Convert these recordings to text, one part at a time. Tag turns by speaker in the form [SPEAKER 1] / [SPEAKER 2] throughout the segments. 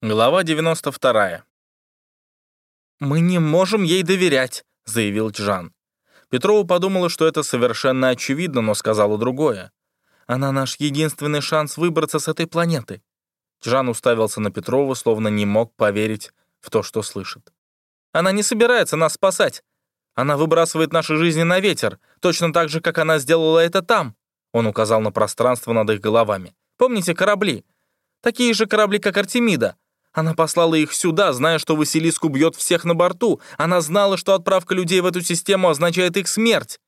[SPEAKER 1] Глава 92. «Мы не можем ей доверять», — заявил Джан. Петрова подумала, что это совершенно очевидно, но сказала другое. «Она наш единственный шанс выбраться с этой планеты». Джан уставился на Петрова, словно не мог поверить в то, что слышит. «Она не собирается нас спасать. Она выбрасывает наши жизни на ветер, точно так же, как она сделала это там». Он указал на пространство над их головами. «Помните корабли? Такие же корабли, как Артемида. Она послала их сюда, зная, что Василиск убьет всех на борту. Она знала, что отправка людей в эту систему означает их смерть.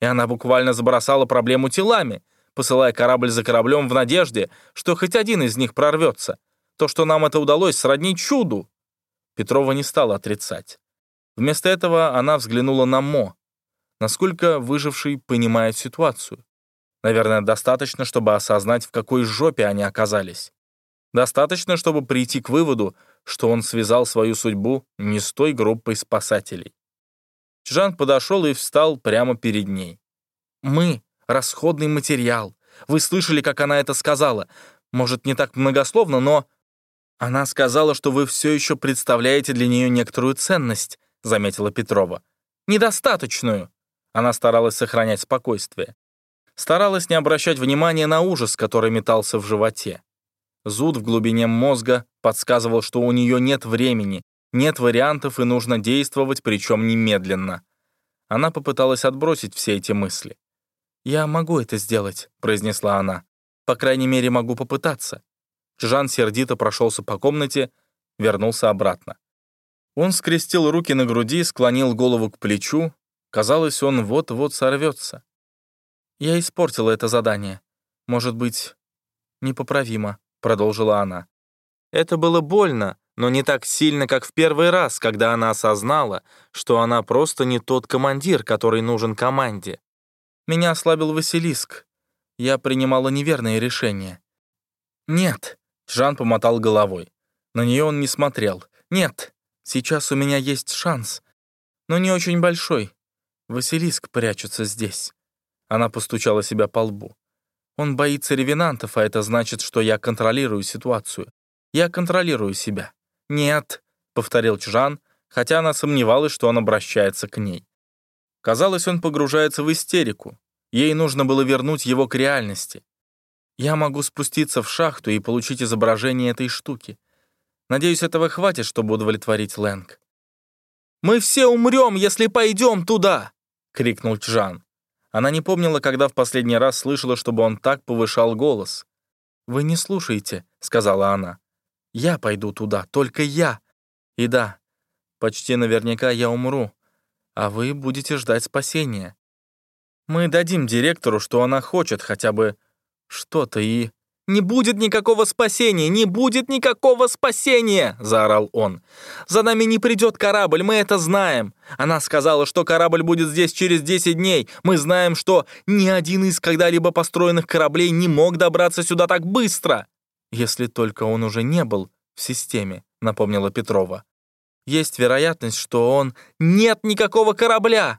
[SPEAKER 1] И она буквально забросала проблему телами, посылая корабль за кораблем в надежде, что хоть один из них прорвется. То, что нам это удалось, сродни чуду. Петрова не стала отрицать. Вместо этого она взглянула на Мо. Насколько выживший понимает ситуацию. Наверное, достаточно, чтобы осознать, в какой жопе они оказались. Достаточно, чтобы прийти к выводу, что он связал свою судьбу не с той группой спасателей. Чжан подошел и встал прямо перед ней. «Мы — расходный материал. Вы слышали, как она это сказала. Может, не так многословно, но...» «Она сказала, что вы все еще представляете для нее некоторую ценность», — заметила Петрова. «Недостаточную». Она старалась сохранять спокойствие. Старалась не обращать внимания на ужас, который метался в животе. Зуд в глубине мозга подсказывал, что у нее нет времени, нет вариантов и нужно действовать, причем немедленно. Она попыталась отбросить все эти мысли. «Я могу это сделать», — произнесла она. «По крайней мере, могу попытаться». Жан сердито прошелся по комнате, вернулся обратно. Он скрестил руки на груди, склонил голову к плечу. Казалось, он вот-вот сорвется. «Я испортила это задание. Может быть, непоправимо». — продолжила она. Это было больно, но не так сильно, как в первый раз, когда она осознала, что она просто не тот командир, который нужен команде. Меня ослабил Василиск. Я принимала неверные решения. «Нет», — Жан помотал головой. На нее он не смотрел. «Нет, сейчас у меня есть шанс, но не очень большой. Василиск прячется здесь». Она постучала себя по лбу. Он боится ревенантов, а это значит, что я контролирую ситуацию. Я контролирую себя. «Нет», — повторил Чжан, хотя она сомневалась, что он обращается к ней. Казалось, он погружается в истерику. Ей нужно было вернуть его к реальности. Я могу спуститься в шахту и получить изображение этой штуки. Надеюсь, этого хватит, чтобы удовлетворить Лэнг. «Мы все умрем, если пойдем туда!» — крикнул Чжан. Она не помнила, когда в последний раз слышала, чтобы он так повышал голос. «Вы не слушаете», — сказала она. «Я пойду туда, только я. И да, почти наверняка я умру, а вы будете ждать спасения. Мы дадим директору, что она хочет хотя бы что-то и...» «Не будет никакого спасения! Не будет никакого спасения!» — заорал он. «За нами не придет корабль, мы это знаем. Она сказала, что корабль будет здесь через 10 дней. Мы знаем, что ни один из когда-либо построенных кораблей не мог добраться сюда так быстро!» «Если только он уже не был в системе», — напомнила Петрова. «Есть вероятность, что он... Нет никакого корабля!»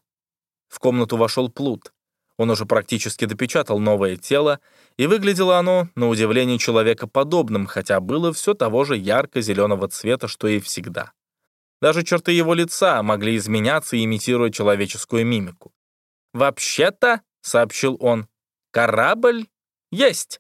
[SPEAKER 1] В комнату вошел Плут. Он уже практически допечатал новое тело, и выглядело оно, на удивление, человекоподобным, хотя было все того же ярко-зеленого цвета, что и всегда. Даже черты его лица могли изменяться, имитируя человеческую мимику. «Вообще-то», — сообщил он, — «корабль есть».